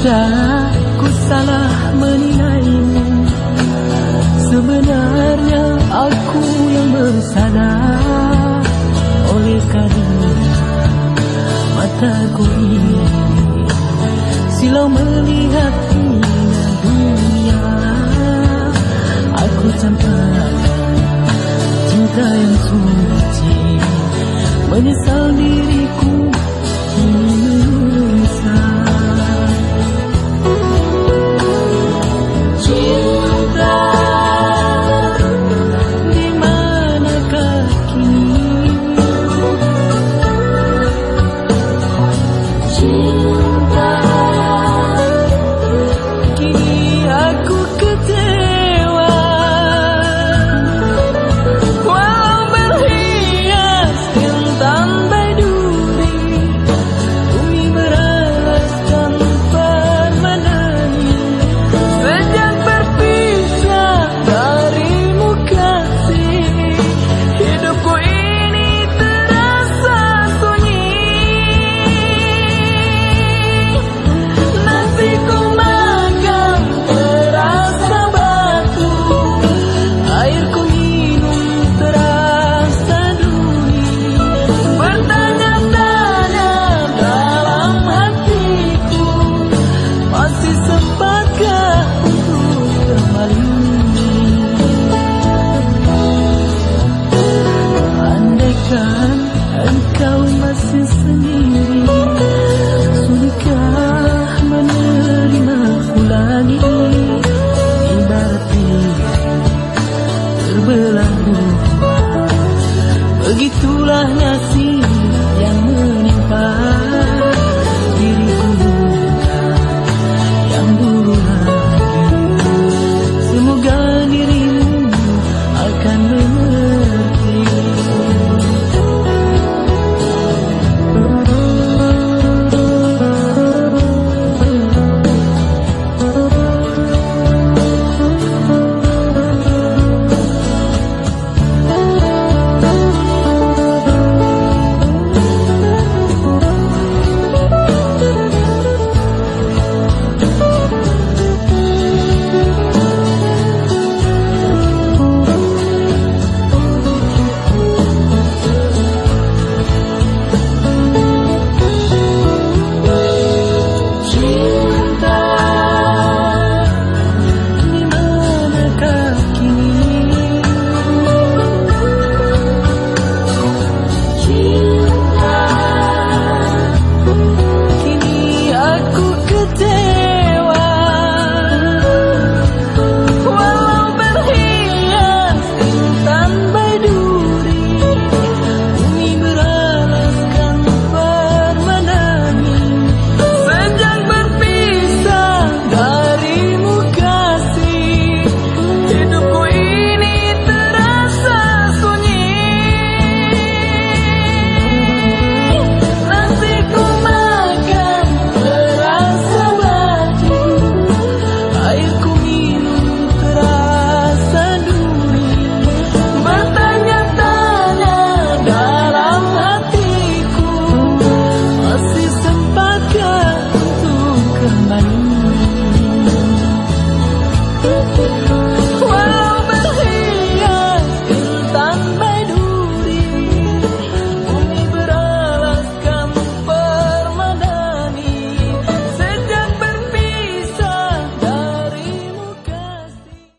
Adakah ku salah menilaimu? Sebenarnya aku yang bersalah. Oleh karena mataku ini Silau melihat dunia. Aku campakkan cinta yang suci Menyesal diriku Begitulah nasib